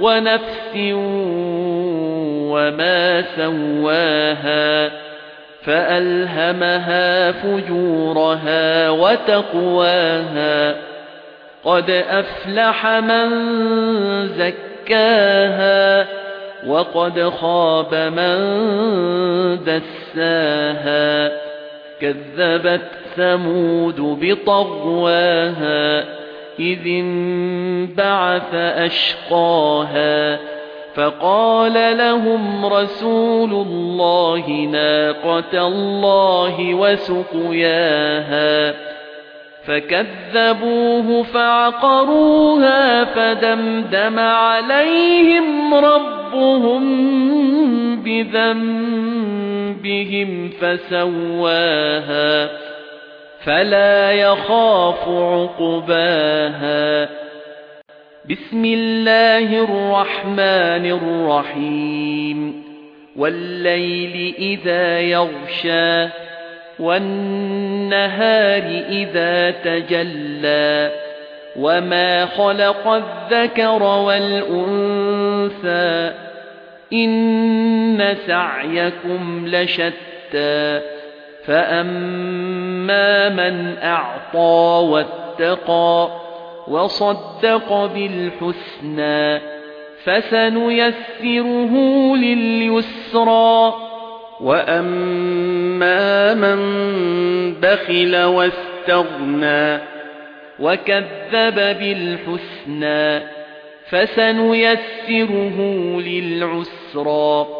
ونفس وما سواها فألهمها فجورها وتقواها قد أفلح من زكاها وقد خاب من دساها كذبت ثمود بطغواها إذ انبعث أشقاها فقال لهم رسول الله ناقة الله وسقياها فكذبوه فعقروها فدمدم عليهم ربهم بذنبهم فسواها فلا يخاف عقباها. بسم الله الرحمن الرحيم. والليل إذا يغشى والنهار إذا تجلى. وما خلق الذكر والأنثى إن سعيكم لشتى. فأما من أعطى واتقى وصدق بالحسنى فسنيسره لليسرى وأما من بخل واستغنى وكذب بالحسنى فسنيسره للعسرى